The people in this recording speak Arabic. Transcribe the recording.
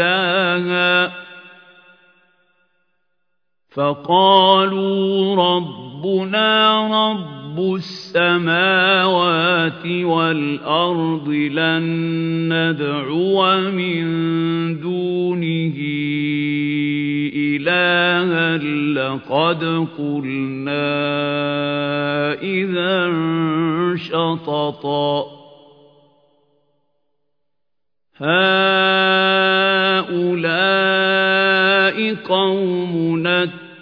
إِلَٰهًا ۖ فَقَالُوا رَبُّنَا رَبُّ السَّمَاوَاتِ وَالْأَرْضِ لَن نَّدْعُوَ مِن دُونِهِ إِلَٰهًا لَّقَدْ قُلْنَا إِذًا شَطَطًا هَٰؤُلَاءِ